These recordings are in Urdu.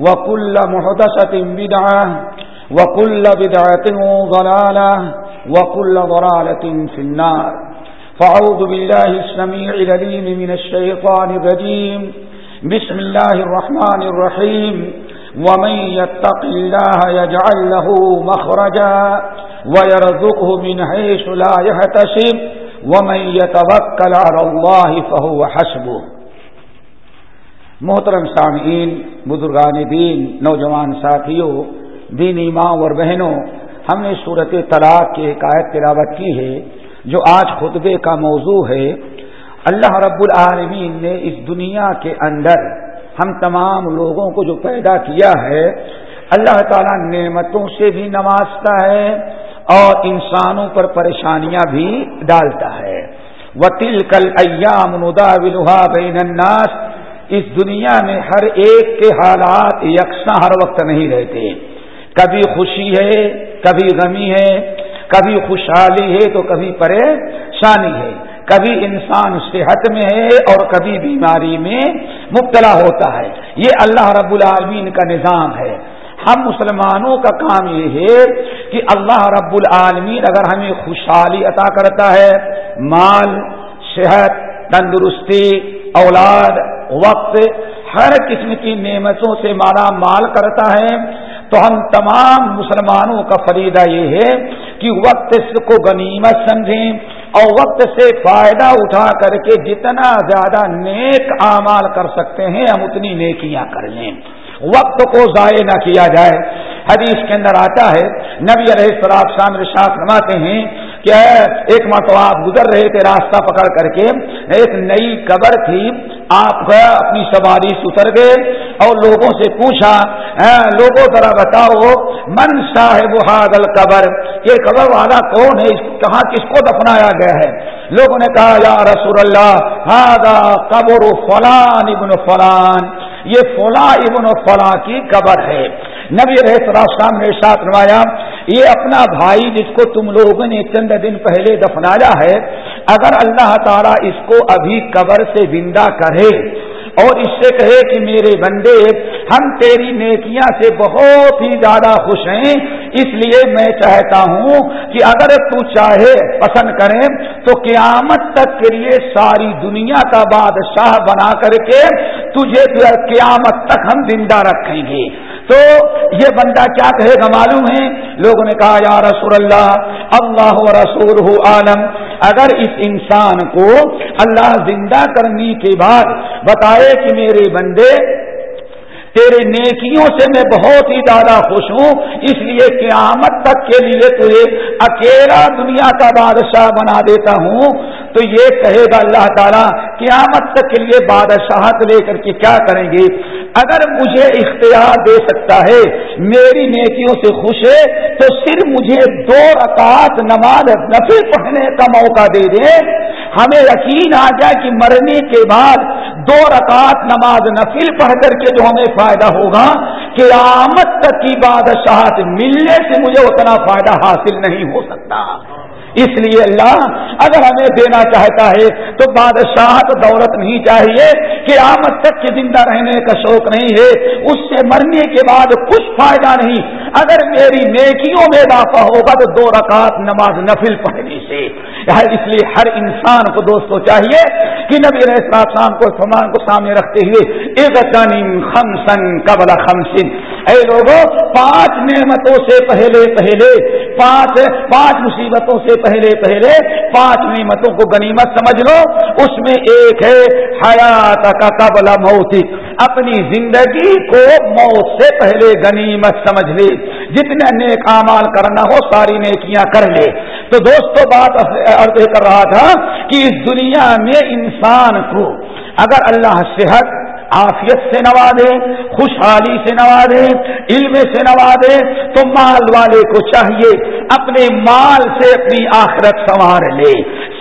وكل محدثة بدعة وكل بدعة ضلالة وكل ضلالة في النار فعوذ بالله السميع لليم من الشيطان الرجيم بسم الله الرحمن الرحيم ومن يتق الله يجعل له مخرجا ويرزقه من حيث لا يهتشب ومن يتوكل على الله فهو حسبه محترم سامعین، بزرگان دین، نوجوان ساتھیوں، دینی ماں اور بہنوں، ہم نے صورت طلاق کی حکایت تلاوت کی ہے، جو آج خطبے کا موضوع ہے۔ اللہ رب العالمین نے اس دنیا کے اندر ہم تمام لوگوں کو جو پیدا کیا ہے، اللہ تعالیٰ نعمتوں سے بھی نوازتا ہے اور انسانوں پر پریشانیاں بھی ڈالتا ہے۔ وہ تل کل ایام بین الناس اس دنیا میں ہر ایک کے حالات یکساں ہر وقت نہیں رہتے۔ کبھی خوشی ہے، کبھی غمی ہے، کبھی خوشحالی ہے تو کبھی پریشانی ہے۔ کبھی انسان صحت میں ہے اور کبھی بیماری میں مبتلا ہوتا ہے۔ یہ اللہ رب العالمین کا نظام ہے۔ ہم مسلمانوں کا کام یہ ہے کہ اللہ رب العالمین اگر ہمیں خوشحالی عطا کرتا ہے، مال، صحت، تندرستی اولاد وقت ہر قسم کی نعمتوں سے مالا مال کرتا ہے، تو ہم تمام مسلمانوں کا فریدہ یہ ہے کہ وقت کو غنیمت سمجھیں اور وقت سے فائدہ اٹھا کر کے جتنا زیادہ نیک اعمال کر سکتے ہیں، ہم اتنی نیکیاں کر لیں۔ وقت کو ضائع نہ کیا جائے۔ حدیث کے اندر آتا ہے، نبی علیہ السلام شام رشاط فرماتے ہیں کہ ایک مرتبہ آپ گزر رہے تھے راستہ پکڑ کر کے، ایک نئی قبر تھی، آپ اپنی سواری سے اتر گئے اور لوگوں سے پوچھا لوگوں، ذرا بتاؤ، من صاحب حاضل قبر یہ قبر والا کون ہے؟ کہاں کس کو دفنایا گیا ہے؟ لوگوں نے کہا، یا رسول اللہ ہاضا قبر فلان ابن فلان. یہ فلاں ابن فلاں کی قبر ہے۔ نبی رہے نے ساتھ نمایا یہ اپنا بھائی جس کو تم لوگوں نے چند دن پہلے دفنایا ہے، اگر اللہ تعالیٰ اس کو ابھی قبر سے زندہ کرے اور اس سے کہے کہ میرے بندے، ہم تیری نیکیاں سے بہت ہی زیادہ خوش ہیں، اس لیے میں چاہتا ہوں کہ اگر تو چاہے پسند کریں تو قیامت تک کے لیے ساری دنیا کا بادشاہ بنا کر کے تجھے قیامت تک ہم زندہ رکھیں گے۔ تو یہ بندہ کیا کہے گا معلوم ہے؟ لوگوں نے کہا، یا رسول اللہ اللہ رسول عالم، اگر اس انسان کو اللہ زندہ کرنے کے بعد بتائے کہ میرے بندے تیرے نیکیوں سے میں بہت ہی زیادہ خوش ہوں، اس لیے قیامت تک کے لیے تجھے اکیلا دنیا کا بادشاہ بنا دیتا ہوں۔ تو یہ کہے گا اللہ تعالیٰ، قیامت تک کے لیے بادشاہت لے کر کے کیا کریں گے؟ اگر مجھے اختیار دے سکتا ہے، میری نیکیوں سے خوش ہے، تو صرف مجھے دو رکعت نماز نفل پڑھنے کا موقع دے دے۔ ہمیں یقین آ جائے کہ مرنے کے بعد دو رکعت نماز نفل پڑھ کر کے جو ہمیں فائدہ ہوگا کہ آمد تک کی بادشاہت ملنے سے مجھے اتنا فائدہ حاصل نہیں ہو سکتا۔ اس لیے اللہ، اگر ہمیں دینا چاہتا ہے تو بادشاہت دولت نہیں چاہیے۔ کہ آمد تک کے زندہ رہنے کا شوق نہیں ہے۔ اس سے مرنے کے بعد کچھ فائدہ نہیں۔ اگر میری نیکیوں میں اضافہ ہوگا تو دو رکعت نماز نفل پڑھنے سے۔ اس لیے ہر انسان کو دوستو چاہیے کہ نبی السلام کو فرمان کو سامنے رکھتے ہوئے ایک خمسن قبل خمسن۔ اے لوگوں پانچ نعمتوں سے پہلے پہلے، پانچ پانچ مصیبتوں سے پہلے پہلے پانچ نعمتوں کو غنیمت سمجھ لو۔ اس میں ایک ہے حیات کا قبل موتی اپنی زندگی کو موت سے پہلے غنیمت سمجھ لے۔ جتنے نیک امال کرنا ہو، ساری نیکیاں کر لے۔ تو دوستوں بات عرض کر رہا تھا کہ اس دنیا میں انسان کو اگر اللہ صحت آفیت سے نوازے خوشحالی سے نوازے علم سے نوازے تو مال والے کو چاہیے اپنے مال سے اپنی آخرت سنوار لے۔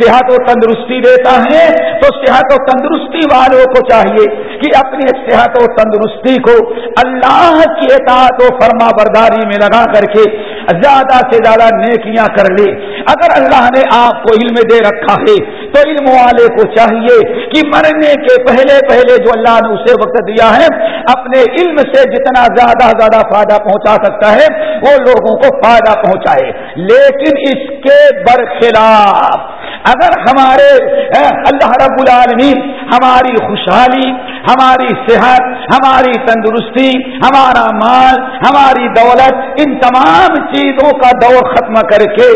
صحت و تندرستی دیتا ہے، تو صحت و تندرستی والوں کو چاہیے کہ اپنی صحت و تندرستی کو اللہ کی اطاعت و فرما برداری میں لگا کر کے زیادہ سے زیادہ نیکیاں کر لے۔ اگر اللہ نے آپ کو علم دے رکھا ہے تو علم والے کو چاہیے کہ مرنے کے پہلے پہلے جو اللہ نے اسے وقت دیا ہے، اپنے علم سے جتنا زیادہ زیادہ فائدہ پہنچا سکتا ہے، وہ لوگوں کو فائدہ پہنچائے۔ لیکن اس کے برخلاف اگر ہمارے اللہ رب العالمین، ہماری خوشحالی، ہماری صحت، ہماری تندرستی، ہمارا مال، ہماری دولت، ان تمام چیزوں کا دور ختم کر کے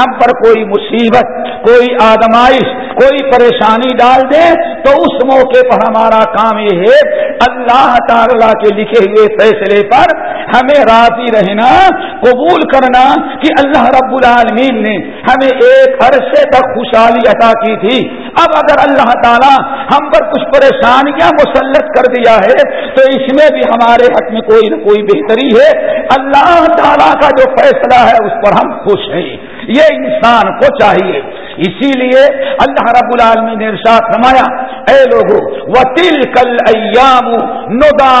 ہم پر کوئی مصیبت، کوئی آدمائش کوئی پریشانی ڈال دے تو اس موقع پر ہمارا کام یہ ہے، اللہ تعالی کے لکھے ہوئے فیصلے پر ہمیں راضی رہنا، قبول کرنا کہ اللہ رب العالمین نے ہمیں ایک عرصے تک خوشحالی عطا کی تھی۔ اب اگر اللہ تعالیٰ ہم پر کچھ پریشانیاں مسلط کر دیا ہے، تو اس میں بھی ہمارے حق میں کوئی نہ کوئی بہتری ہے۔ اللہ تعالیٰ کا جو فیصلہ ہے، اس پر ہم خوش ہیں۔ یہ انسان کو چاہیے۔ اسی لیے اللہ رب العالمین نے ارشاد فرمایا، اے لوگو وہ تل کل ایام ندا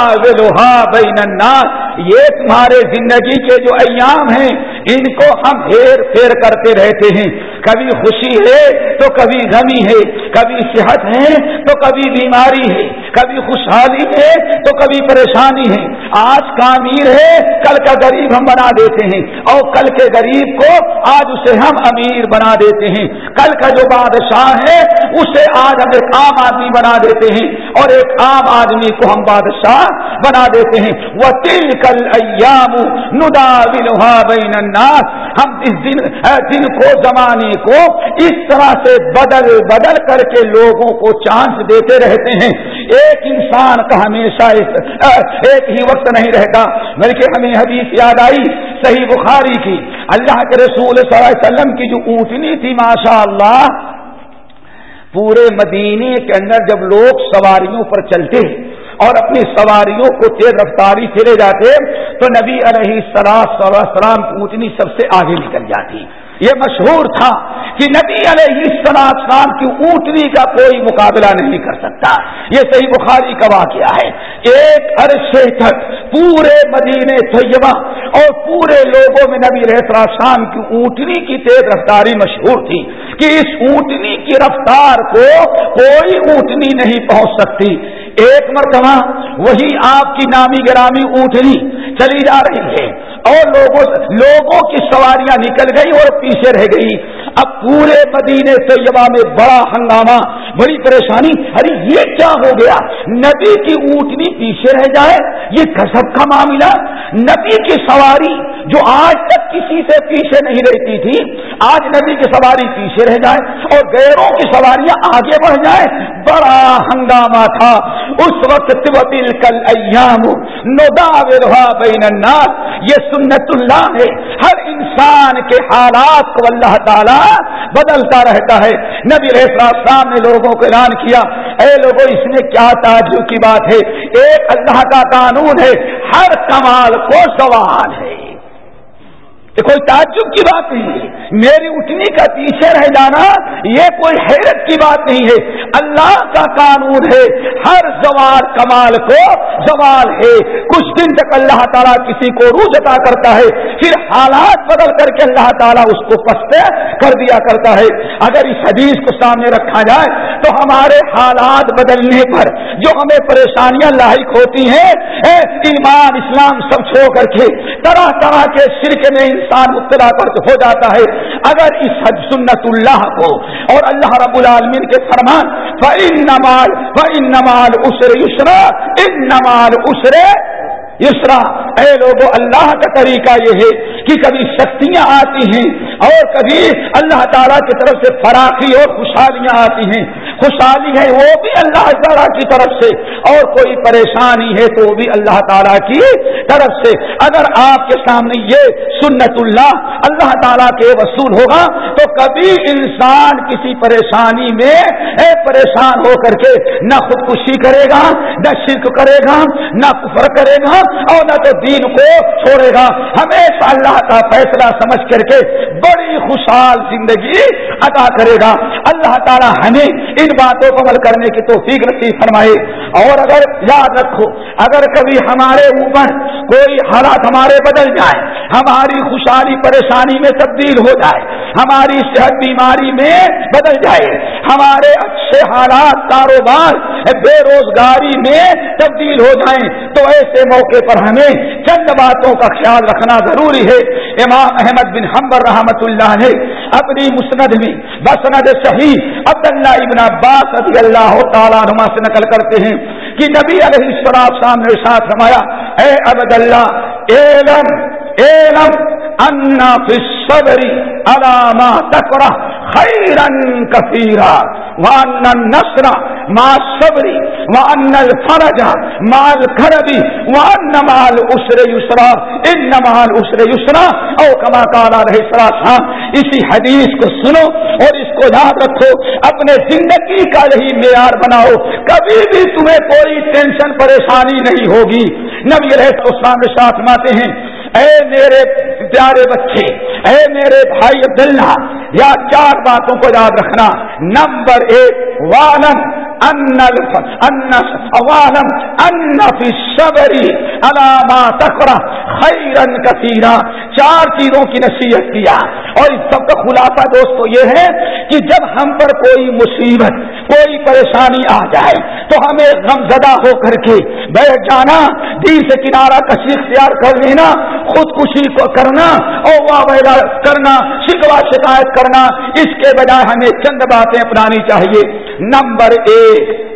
بین الناس۔ یہ تمہارے زندگی کے جو ایام ہیں، ان کو ہم ہیر پھیر کرتے رہتے ہیں۔ کبھی خوشی ہے تو کبھی غمی ہے، کبھی صحت ہے تو کبھی بیماری ہے، کبھی خوشحالی ہے تو کبھی پریشانی ہے۔ آج کا امیر ہے، کل کا غریب ہم بنا دیتے ہیں۔ اور کل کے غریب کو آج اسے ہم امیر بنا دیتے ہیں۔ کل کا جو بادشاہ ہے، اسے آج ہم ایک عام آدمی بنا دیتے ہیں۔ اور ایک عام آدمی کو ہم بادشاہ بنا دیتے ہیں۔ وہ تل کل ایام ندا بین الناس۔ ہم اس دن دن کو زمانے کو اس طرح سے بدل بدل کر کے لوگوں کو چانس دیتے رہتے ہیں۔ ایک انسان کا ہمیشہ ایک ہی وقت نہیں رہتا۔ بلکہ ہمیں حدیث یاد آئی، صحیح بخاری کی۔ اللہ کے رسول صلی اللہ علیہ وسلم کی جو اونٹنی تھی ماشاء اللہ پورے مدینے کے اندر جب لوگ سواریوں پر چلتے اور اپنی سواریوں کو تیز رفتاری سے لے جاتے تو نبی علیہ السلام پوچھنی سب سے آگے نکل جاتی۔ یہ مشہور تھا کہ نبی علیہ السلام کی اونٹنی کا کوئی مقابلہ نہیں کر سکتا۔ یہ صحیح بخاری کا واقعہ ہے۔ ایک عرصے تک پورے مدینے طیبہ اور پورے لوگوں میں نبی علیہ شام کی اونٹنی کی تیز رفتاری مشہور تھی کہ اس اونٹنی کی رفتار کو کوئی اونٹنی نہیں پہنچ سکتی۔ ایک مرتبہ وہی آپ کی نامی گرامی اونٹنی چلی جا رہی ہے۔ اور لوگوں لوگوں کی سواریاں نکل گئی اور پیچھے رہ گئی۔ اب پورے مدینے طیبہ میں بڑا ہنگامہ، بڑی پریشانی۔ ارے، یہ کیا ہو گیا؟ نبی کی اونٹنی پیچھے رہ جائے؟ یہ کسب کا معاملہ؟ نبی کی سواری جو آج تک کسی سے پیچھے نہیں رہتی تھی، آج نبی کی سواری پیچھے رہ جائے اور غیروں کی سواریاں آگے بڑھ جائے بڑا ہنگامہ تھا۔ اس وقت کل ایام نودا بین الناس۔ یہ سنت اللہ ہے۔ ہر انسان کے حالات کو اللہ تعالی بدلتا رہتا ہے۔ نبی صاحب نے لوگوں کو اعلان کیا، اے لوگوں اس میں کیا تعجب کی بات ہے؟ ایک اللہ کا قانون ہے، ہر کمال کو سوال ہے۔ یہ کوئی تعجب کی بات نہیں ہے۔ میری اٹھنے کا پیچھے رہ جانا یہ کوئی حیرت کی بات نہیں ہے۔ اللہ کا قانون ہے، ہر زوال کمال کو زوال ہے۔ کچھ دن تک اللہ تعالیٰ کسی کو روز عطا کرتا ہے، پھر حالات بدل کر کے اللہ تعالیٰ اس کو پستے کر دیا کرتا ہے۔ اگر اس حدیث کو سامنے رکھا جائے تو ہمارے حالات بدلنے پر جو ہمیں پریشانیاں لاحق ہوتی ہیں ایمان اسلام سب چھوڑ کر کے، طرح طرح کے شرک میں انسان مبتلا کر ہو جاتا ہے۔ اگر اس حد سنت اللہ کو اور اللہ رب العالمین کے فرمان فن نمال فن نمال اسرے یسرا ان نمال اسرے یسرا اے لوگوں اللہ کا طریقہ یہ ہے کہ کبھی شکتیاں آتی ہیں اور کبھی اللہ تعالیٰ کی طرف سے فراخی اور خوشحالیاں آتی ہیں۔ خوشحالی ہے، وہ بھی اللہ تعالیٰ کی طرف سے۔ اور کوئی پریشانی ہے تو وہ بھی اللہ تعالیٰ کی طرف سے۔ اگر آپ کے سامنے یہ سنت اللہ اللہ تعالیٰ کے وصول ہوگا، تو کبھی انسان کسی پریشانی میں پریشان ہو کر کے نہ خودکشی کرے گا، نہ شرک کرے گا، نہ کفر کرے گا، اور نہ تو دین کو چھوڑے گا۔ ہمیشہ اللہ کا فیصلہ سمجھ کر کے بڑی خوشحال زندگی عطا کرے گا۔ اللہ تعالیٰ ہمیں ان باتوں کو عمل کرنے کی تو نصیب فرمائے۔ اور اگر یاد رکھو، اگر کبھی ہمارے اوپر کوئی حالات ہمارے بدل جائے ہماری خوشحالی، پریشانی میں تبدیل ہو جائے، ہماری صحت بیماری میں بدل جائے، ہمارے اچھے حالات، کاروبار بے روزگاری میں تبدیل ہو جائیں۔ تو ایسے موقع پر ہمیں چند باتوں کا خیال رکھنا ضروری ہے۔ امام احمد بن حمبر رحمت اللہ نے اپنی مسند میں بسند صحیح عبداللہ ابن عباس رضی اللہ تعالیٰ نما سے نقل کرتے ہیں کہ نبی علیہ السلام سامنے ساتھ رمایا اے عبد اللہ ایلم ایلم انا فی الصبر علامہ تکرہ۔ خیرن کثیرا وان النصر ما صبری وان الفرج ما الكربی وان مال اسر یسرا ان مال اسر یسرا او کما قال علیہ السلام اسی حدیث کو سنو اور اس کو یاد رکھو، اپنے زندگی کا یہی معیار بناؤ۔ کبھی بھی تمہیں کوئی ٹینشن، پریشانی نہیں ہوگی۔ نبی علیہ السلام ساتھ ماتے ہیں، اے میرے پیارے بچے، اے میرے بھائی عبداللہ یا چار باتوں کو یاد رکھنا. نمبر ایک والم علامہ تکرا خیرن کثیرا چار چیزوں کی نصیحت کیا اور اس سب کا خلاصہ دوستو یہ ہے کہ جب ہم پر کوئی مصیبت، کوئی پریشانی آ جائے، تو ہمیں غم زدہ ہو کر کے بیٹھ جانا دیر سے کنارہ کشی اختیار کر لینا، خودکشی کو کرنا، اور واہ کرنا شکوا شکایت کرنا، اس کے بجائے ہمیں چند باتیں اپنانی چاہیے۔ نمبر ایک۔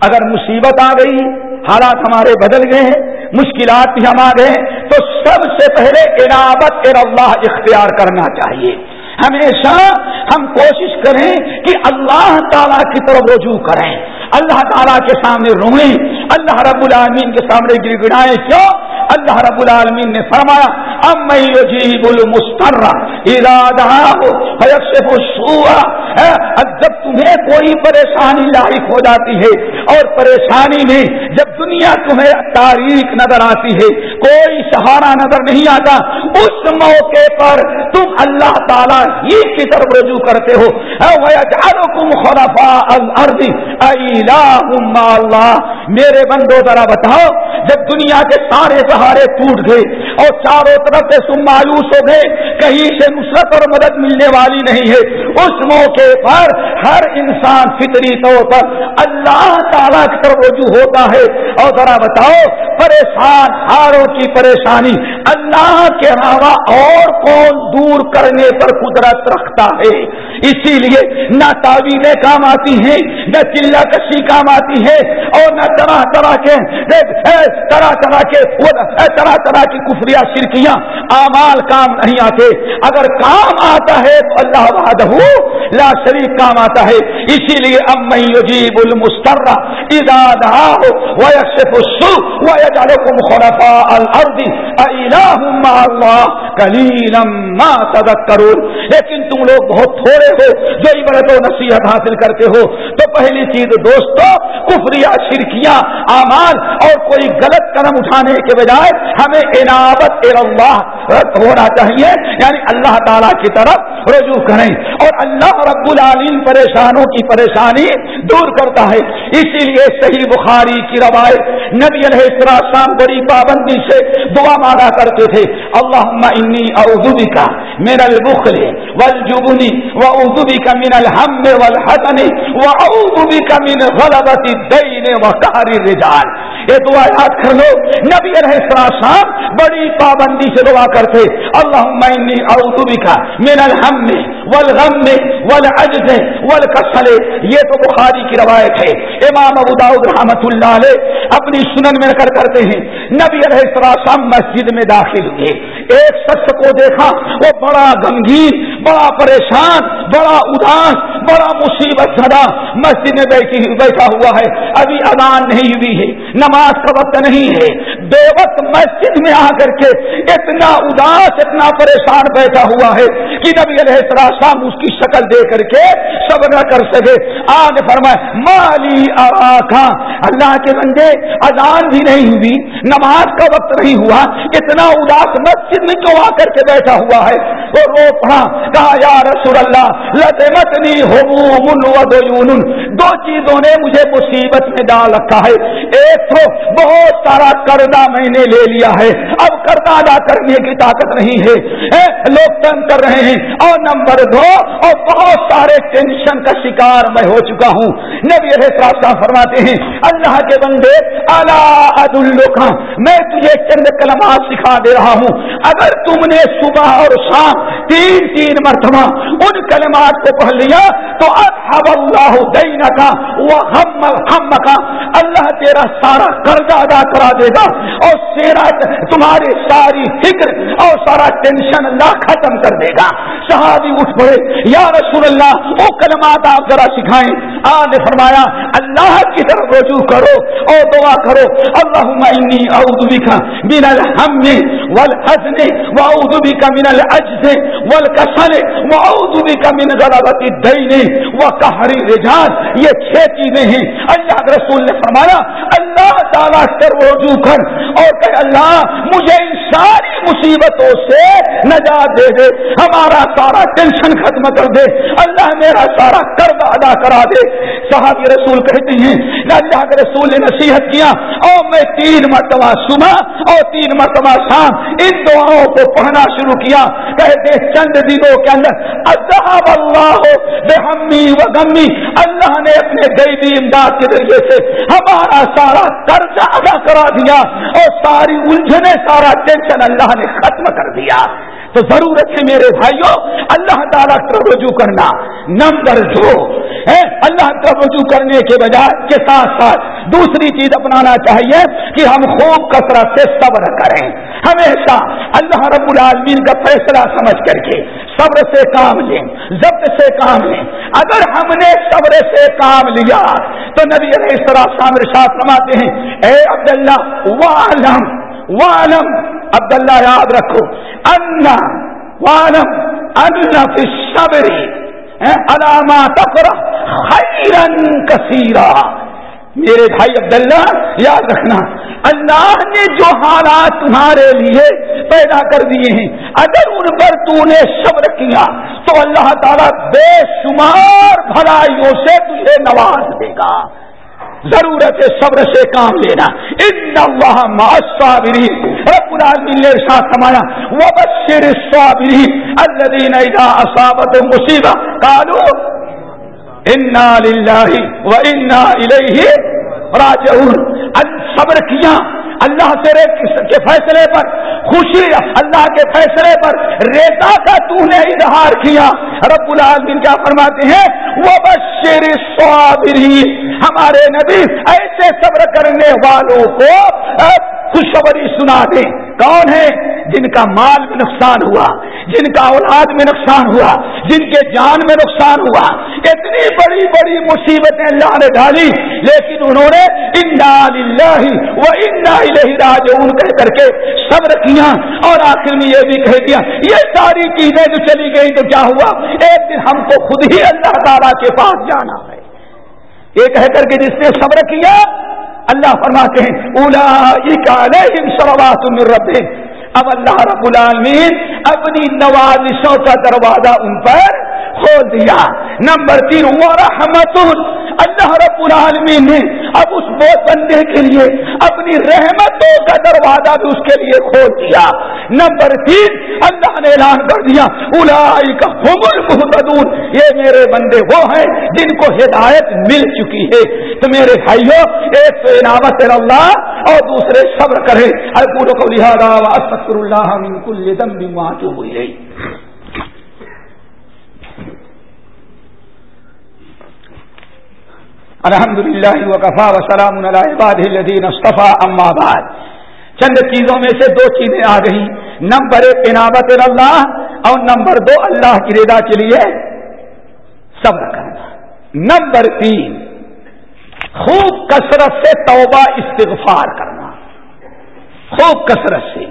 اگر مصیبت آ گئی، حالات ہمارے بدل گئے ہیں، مشکلات بھی ہم آ گئے تو سب سے پہلے عرابت اللہ اختیار کرنا چاہیے۔ ہمیشہ ہم کوشش کریں کہ اللہ تعالی کی طرف رجوع کریں۔ اللہ تعالیٰ کے سامنے روئیں اللہ رب العالمین کے سامنے گر گڑائیں کیوں؟ اللہ رب العالمین نے فرمایا اب میں یجیب المستر ارادہ جب تمہیں کوئی پریشانی لاحق ہو جاتی ہے اور پریشانی میں جب دنیا تمہیں تاریخ نظر آتی ہے، کوئی سہارا نظر نہیں آتا، اس موقع پر تم اللہ تعالیٰ ہی کی طرف رجوع کرتے ہو۔ اللہ۔ میرے بندو، ذرا بتاؤ، جب دنیا کے سارے سہارے ٹوٹ گئے اور چاروں طرف سے تم مایوس ہو گئے، کہیں سے نصرت اور مدد ملنے والی نہیں ہے۔ اس موقع پر ہر انسان فطری طور پر اللہ تعالیٰ کی طرف رجوع ہوتا ہے۔ اور ذرا بتاؤ پریشان، ہاروں کی پریشانی۔ اللہ کے علاوہ اور کون دور کرنے پر قدرت رکھتا ہے؟ اسی لیے نہ تعویلیں کام آتی ہیں، نہ چلا کشی کام آتی ہے اور نہ طرح طرح کے طرح طرح کے طرح طرح کی کفریہ شرکیاں۔ امال کام نہیں آتے۔ اگر کام آتا ہے تو اللہ وحدہ لا شریف کام آتا ہے۔ اسی لیے اب میں یجیب المسترہ اداد ویکشف السو خلفاء الارض ما لیکن تم لوگ بہت تھوڑے ہو جو عبرت و نصیحت حاصل کرتے ہو۔ تو پہلی چیز دوستو، کفریہ شرکیاں اعمال اور کوئی غلط قدم اٹھانے کے بجائے ہمیں عنابت اللہ ہونا چاہیے۔ یعنی اللہ تعالیٰ کی طرف رجوع کریں۔ اور اللہ رب العالمین پریشانوں کی پریشانی دور کرتا ہے۔ اسی لیے صحیح بخاری کی روایت نبی علیہ السلام بڑی پابندی سے دعا مانگا کرتے تھے۔ اللہ انی اعوذ کا میرا البخل والجبن واعوذ کا من الحم والحزن واعوذ بك من غلبة الدين وقهر الرجال۔ یہ دعا یاد کر لو نبی علیہ السلام بڑی پابندی سے دعا کرتے اللهم اللہ اعوذ بك من الهم والغم والعجز والکسل۔ یہ تو بخاری کی روایت ہے۔ امام ابو داؤد رحمۃ اللہ علیہ اپنی سنن میں کر کرتے ہیں، نبی علیہ السلام مسجد میں داخل ہوئے۔ ایک شخص کو دیکھا، وہ بڑا گمگین بڑا پریشان، بڑا اداس، بڑا مصیبت زدہ مسجد میں بیٹھی بیٹھا ہوا ہے۔ ابھی اذان نہیں ہوئی ہے، نماز نماز کا وقت نہیں ہے۔ بے وقت مسجد میں آ کر کے اتنا اداس، اتنا پریشان بیٹھا ہوا ہے کہ نبی علیہ السلام اس کی شکل دے کر کے سب نہ کر سکے۔ آج فرمائے، مالی آخا اللہ کے بندے، اذان بھی نہیں ہوئی، نماز کا وقت نہیں ہوا، اتنا اداس مسجد مسجد میں کیوں آ کر کے بیٹھا ہوا ہے وہ رو پڑا کہا، یا رسول اللہ لطمتنی ہومون و دو چیزوں نے مجھے مصیبت میں ڈال رکھا ہے۔ ایک تو بہت سارا قرضہ میں نے لے لیا ہے۔ اب قرضہ ادا کرنے کی طاقت نہیں ہے۔ لوگ تنگ کر رہے ہیں۔ اور نمبر دو، اور بہت سارے ٹینشن کا شکار میں ہو چکا ہوں۔ نبی راستہ فرماتے ہیں، اللہ کے بندے اللہ عد میں تجھے چند کلمات سکھا دے رہا ہوں۔ اگر تم نے صبح اور شام تین تین مرتبہ ان کلمات کو پڑھ لیا تو اب اللہ دین کا وہ ہم کا اللہ تیرا سارا قرضہ ادا کرا دے گا اور سیرا تمہاری ساری فکر اور سارا ٹینشن اللہ ختم کر دے گا۔ صحابی اٹھ پڑے، یا رسول اللہ، وہ کلمات آپ ذرا سکھائیں۔ آج فرمایا، اللہ کی طرف رجوع کرو اور دعا کرو۔ اللہ اعوذ بک من الهم والحزن واعوذ بک من العجز والکسل واعوذ بک من غلبۃ الدین وقهر الرجال، یہ چھ چیزیں ہیں۔ اللہ کے رسول نے فرمایا، اللہ تعالیٰ کر رجوع کر اور کہ اللہ، مجھے ان ساری مصیبتوں سے نجات دے دے، ہمارا سارا ٹینشن ختم کر دے، اللہ میرا سارا قرض ادا کرا دے۔ صحابی رسول کہتے ہیں اللہ کے رسول نے نصیحت کیا اور میں تین مرتبہ صبح اور تین مرتبہ شام ان دعاؤں کو پڑھنا شروع کیا۔ کہتے چند دنوں کے اندر اللہ اللہ بے ہمی و غمی، اللہ نے اپنے غیبی امداد کے ذریعے سے ہمارا سارا قرض ادا کرا دیا اور ساری الجھنے سارا ٹینشن اللہ نے ختم کر دیا۔ تو ضرورت ہے میرے بھائیوں، اللہ تعالیٰ کا رجوع کرنا۔ نمبر دو اللہ کا رجوع کرنے کے بجائے کے ساتھ ساتھ دوسری چیز اپنانا چاہیے کہ ہم خوب کثرت سے صبر کریں۔ ہمیشہ اللہ رب العالمین کا فیصلہ سمجھ کر کے صبر سے کام لیں، ضبط سے کام لیں۔ اگر ہم نے صبر سے کام لیا، تو نبی علیہ السلام رشاط فرماتے ہیں، اے عبداللہ والم والم عبداللہ یاد رکھو انا والم ان فی صبری علامات خیرن کثیرہ میرے بھائی عبداللہ، یاد رکھنا، اللہ نے جو حالات تمہارے لیے پیدا کر دیے ہیں، اگر ان پر تو نے صبر کیا، تو اللہ تعالیٰ بے شمار بھلائیوں سے تجھے نواز دے گا۔ ضرورت صبر سے کام لینا۔ ان اللہ معصابری رب العالمین نے ارشاد فرمایا، وبشر الصابرین الذين اذا اصابت مصیبہ قالوا انا للہ و انا الیہ راجعون صبر کیا، اللہ سے کے فیصلے پر، خوشی اللہ کے فیصلے پر، ریتا کا تو نے اظہار کیا۔ رب العالمین کیا فرماتے ہیں وہ بشیر صابرین ہمارے نبی ایسے صبر کرنے والوں کو خوشخبری سنا دیں۔ کون ہے جن کا مال میں نقصان ہوا، جن کا اولاد میں نقصان ہوا، جن کے جان میں نقصان ہوا۔ اتنی بڑی بڑی مصیبتیں اللہ نے ڈالی لیکن انہوں نے وہ راجعون کہہ کر کے صبر کیا اور آخر میں یہ بھی کہہ دیا، یہ ساری چیزیں جو چلی گئی تو کیا ہوا؟ ایک دن ہم کو خود ہی اللہ تعالی کے پاس جانا ہے۔ یہ کہہ کر کے جس نے صبر کیا اللہ فرماتے ہیں اولا من رب اب اللہ رب العالمین اپنی نوازشوں کا دروازہ ان پر کھول دیا۔ نمبر تین، وہ رحمت اللہ رب العالمین نے اب اس بہت بندے کے لیے اپنی رحمتوں کا دروازہ بھی اس کے لیے کھول دیا۔ نمبر تین، اللہ نے اعلان کر دیا الائی کا حمل یہ میرے بندے وہ ہیں جن کو ہدایت مل چکی ہے۔ تو میرے بھائیوں ایک تو انعامت اللہ اور دوسرے صبر کرے ہر پوروں کو لہٰذا اللہ کل دم بھی وہاں کیوں ہوئی الحمد للہ وقفا وسلام الدین اصطفیٰ اماباد چند چیزوں میں سے دو چیزیں آ گئی نمبر ایک انعامت اللہ، اور نمبر دو، اللہ کی رضا کے لیے صبر کرنا۔ نمبر تین، خوب کثرت سے توبہ، استغفار کرنا۔ خوب کثرت سے۔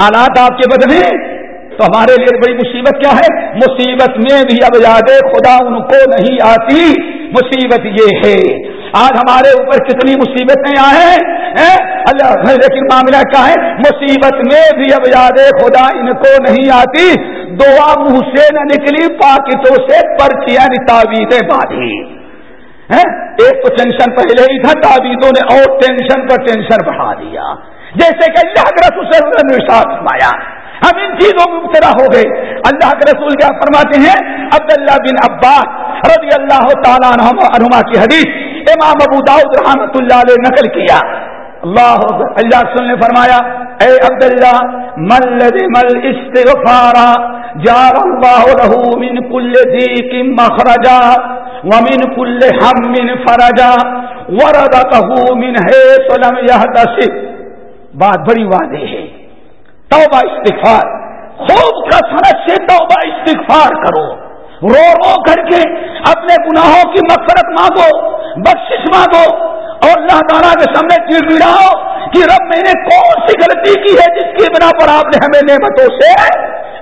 حالات آپ کے بدلے، تو ہمارے لیے بڑی مصیبت کیا ہے؟ مصیبت میں بھی اب یاد خدا ان کو نہیں آتی۔ مصیبت یہ ہے۔ آج ہمارے اوپر کتنی مصیبتیں آئے اللہ لیکن معاملہ کیا ہے؟ مصیبت میں بھی اب یاد خدا ان کو نہیں آتی۔ دعا منہ سے نہ نکلی پاکتوں سے پرچیاں یعنی تعویذیں باندھی ایک تو ٹینشن پہلے ہی تھا، تعویذوں نے اور ٹینشن پر ٹینشن بڑھا دیا۔ جیسے کہ اللہ کے رسول نے ساتھ فرمایا، ہم ان چیزوں میں مبتلا ہو گئے۔ اللہ کے رسول کیا فرماتے ہیں؟ عبداللہ بن عباس رضی اللہ تعالیٰ عنہما کی حدیث امام ابو داؤد رحمت اللہ علیہ نقل کیا۔ اللہ اللہ رسول نے فرمایا، اے عبداللہ مل مل استغفارا جار اللہ له من كل ضيق مخرجا ومن كل هم فرجا ورزقه من حيث لم يحتسب بات بڑی واضح ہے۔ توبہ استغفار۔ خوب کثرت سے توبہ استغفار کرو۔ رو رو کر کے اپنے گناہوں کی مفرت مانگو، بخشش مانگو اور اللہ تعالیٰ کے سامنے چڑ بڑاؤ کہ رب میں نے کون سی غلطی کی ہے جس کی بنا پر آپ نے ہمیں نعمتوں سے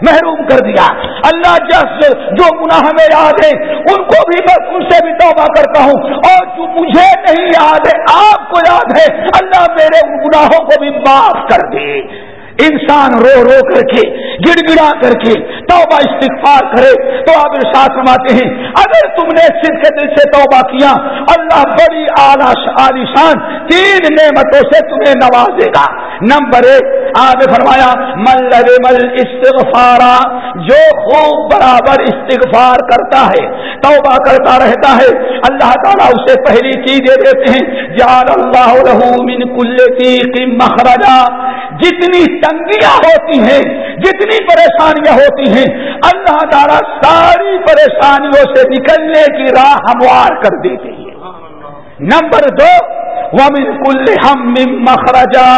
محروم کر دیا؟ اللہ جس جو گناہ ہمیں یاد ہے ان کو بھی بس ان سے بھی توبہ کرتا ہوں۔ اور جو مجھے نہیں یاد ہے، آپ کو یاد ہے، اللہ میرے ان گناہوں کو بھی معاف کر دے۔ انسان رو رو کر کے، گڑ گڑا کر کے توبہ استغفار کرے، تو آپ ارشاد فرماتے ہیں، اگر تم نے صرف دل سے توبہ کیا، اللہ بڑی عالی شان، تین نعمتوں سے تمہیں نوازے گا۔ نمبر ایک آپ نے فرمایا مل مل استغفارا جو خوب برابر استغفار کرتا ہے، توبہ کرتا رہتا ہے، اللہ تعالیٰ اسے پہلی چیز دے دیتے ہیں جان اللہ من کل کی مخرجا۔ جتنی تنگیاں ہوتی ہیں، جتنی پریشانیاں ہوتی ہیں، اللہ تعالیٰ ساری پریشانیوں سے نکلنے کی راہ ہموار کر دیتے ہیں۔ نمبر دو ومن کل ہم مخرجا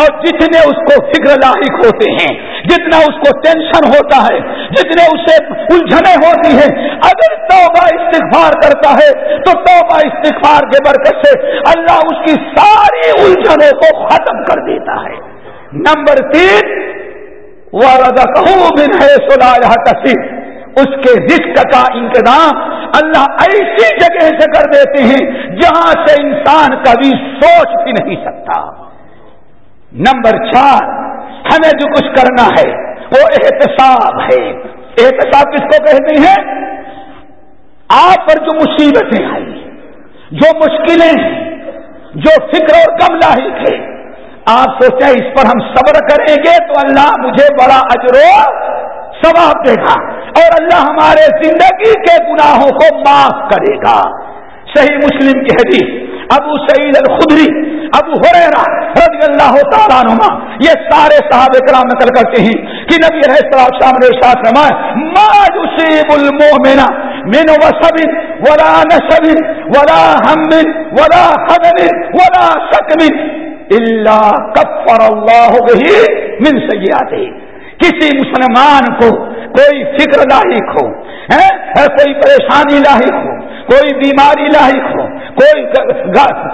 اور جتنے اس کو فکر لاحق ہوتے ہیں، جتنا اس کو ٹینشن ہوتا ہے، جتنے اسے الجھنے ہوتی ہیں، اگر توبہ استغفار کرتا ہے، تو توبہ استغفار کے برکت سے اللہ اس کی ساری الجھنوں کو ختم کر دیتا ہے۔ نمبر تین وہ بن ہے سلایا تصف اس کے رزق کا انتظام اللہ ایسی جگہ سے کر دیتے ہیں جہاں سے انسان کبھی سوچ بھی نہیں سکتا۔ نمبر چار، ہمیں جو کچھ کرنا ہے، وہ احتساب ہے۔ احتساب کس کو کہتے ہیں؟ آپ پر جو مصیبتیں آئی جو مشکلیں ہیں جو فکر اور کم لاحق ہے آپ سوچیں اس پر ہم صبر کریں گے تو اللہ مجھے بڑا اجرو ثواب دے گا۔ اور اللہ ہمارے زندگی کے گناہوں کو معاف کرے گا۔ صحیح مسلم کی حدیث، ابو سعید الخدری، ابو حریرا رضی اللہ تعالیٰ نما یہ سارے صحابہ کرام نقل کرتے ہیں کہ نبی رہ صاحب نے ساتھ رمائے ما يصيب المؤمن من وصب ولا نسب ولا هم ولا خدم ولا سقم اللہ کفر اللہ وہی من سیاتے کسی مسلمان کو کوئی فکر لاحق ہو کوئی پریشانی لاحق ہو، کوئی بیماری لاحق ہو، کوئی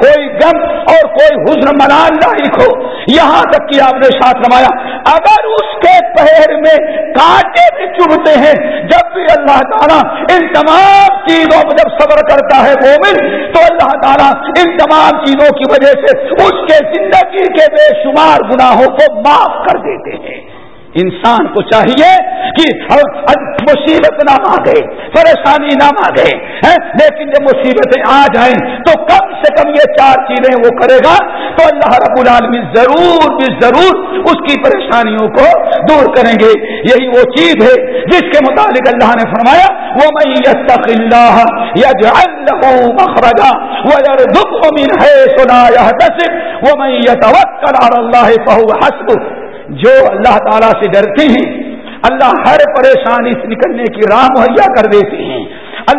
کوئی غم اور کوئی حزن ملال لاحق ہو۔ یہاں تک کہ آپ نے ساتھ روایا اگر اس کے پیر میں کانٹے بھی چبھتے ہیں، جب بھی اللہ تعالیٰ ان تمام چیزوں پر جب صبر کرتا ہے مومن، تو اللہ تعالیٰ ان تمام چیزوں کی وجہ سے اس کے زندگی کے بے شمار گناہوں کو معاف کر دیتے ہیں۔ انسان کو چاہیے کہ مصیبت نہ مانگے پریشانی نہ مانگے لیکن جب مصیبتیں آ جائیں تو کم سے کم یہ چار چیزیں وہ کرے گا تو اللہ رب العالمین ضرور بھی ضرور اس کی پریشانیوں کو دور کریں گے۔ یہی وہ چیز ہے جس کے متعلق اللہ نے فرمایا وہ میں اللہ مخرجا وہ دکھ من ہے سنا وہ میں اللہ فہو حسب جو اللہ تعالیٰ سے ڈرتے ہیں، اللہ ہر پریشانی سے نکلنے کی راہ مہیا کر دیتے ہیں۔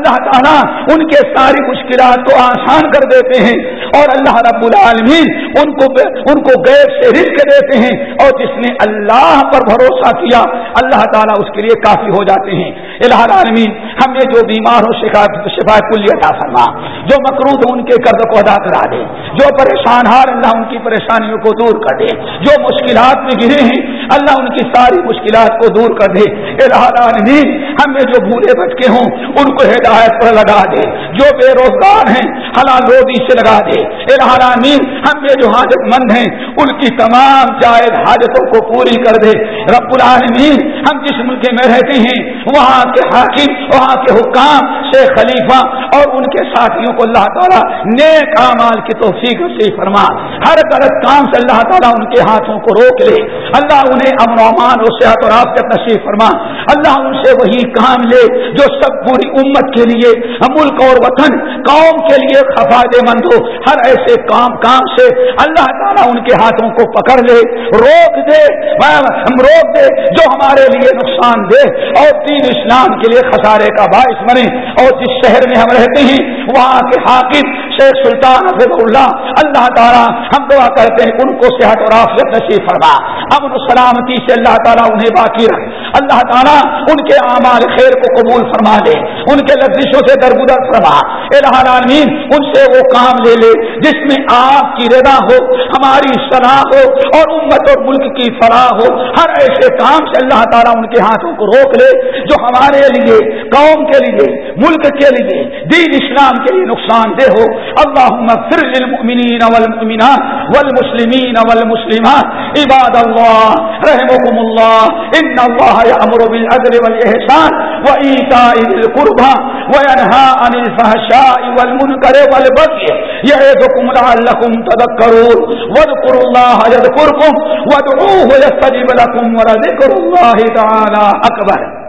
اللہ تعالیٰ ان کے ساری مشکلات کو آسان کر دیتے ہیں اور اللہ رب العالمین ان کو ان کو غیر سے رزق دیتے ہیں اور جس نے اللہ پر بھروسہ کیا، اللہ تعالیٰ اس کے لیے کافی ہو جاتے ہیں۔ الہ العالمین، ہم نے جو بیمار ہو شفا کلی عطا فرما، جو مقروض ان کے قرض کو ادا کرا دے، جو پریشان ہار اللہ ان کی پریشانیوں کو دور کر دے، جو مشکلات میں گرے ہیں اللہ ان کی ساری مشکلات کو دور کر دے۔ الہ العالمین، ہم نے جو بھولے بچکے ہوں، ان کو ہدایت پر لگا دے، جو بے روزگار ہیں، حلال روزی سے لگا دے۔ العالمین، ہم میں جو حاجت مند ہیں، ان کی تمام جائز حاجتوں کو پوری کر دے۔ رب العالمین، ہم جس ملک میں رہتے ہیں، وہاں کے حاکم، وہاں کے حکام، شیخ خلیفہ اور ان کے ساتھیوں کو اللہ تعالیٰ نیک اعمال کی توفیق سے فرما۔ ہر غلط کام سے اللہ تعالیٰ ان کے ہاتھوں کو روک لے۔ اللہ انہیں امن و امان اور صحت اور آپ نصیب فرما۔ اللہ ان سے وہی کام لے جو سب پوری امت امت کے لیے ملک اور وطن قوم کے لیے فائدے مند ہو ہر ایسے کام کام سے اللہ تعالیٰ ان کے ہاتھوں کو پکڑ لے، روک دے ہم روک دے جو ہمارے لیے نقصان دے اور تین اسلام کے لیے خسارے کا باعث بنے۔ اور جس شہر میں ہم رہتے ہیں وہاں کے حاکم شیخ سلطان حفظ اللہ اللہ تعالیٰ ہم دعا کرتے ہیں، ان کو صحت اور آفیت نصیب فرما۔ امن سلامتی سے اللہ تعالیٰ انہیں باقی رکھ۔ اللہ تعالیٰ ان کے اعمال خیر کو قبول فرما دے، ان کے لفظوں سے درگزر فرما۔ العالمین، ان سے وہ کام لے لے جس میں آپ کی رضا ہو، ہماری صلاح ہو اور امت اور ملک کی فلاح ہو۔ ہر ایسے کام سے اللہ تعالیٰ ان کے ہاتھوں کو روک لے، جو ہمارے لیے، قوم کے لیے، ملک کے لیے، دین اسلام کے لیے نقصان دہ ہو۔ اللهم اغفر للمؤمنين والمؤمنات والمسلمين والمسلمات۔ عباد الله رحمكم الله إن الله يأمر بالعدل والإحسان وإيتاء ذي القربى وينهى عن الفحشاء والمنكر والبغي يعظكم لعلكم تذكرون واذكروا الله يذكركم وادعوه يستجب لكم ولذكر الله تعالى أكبر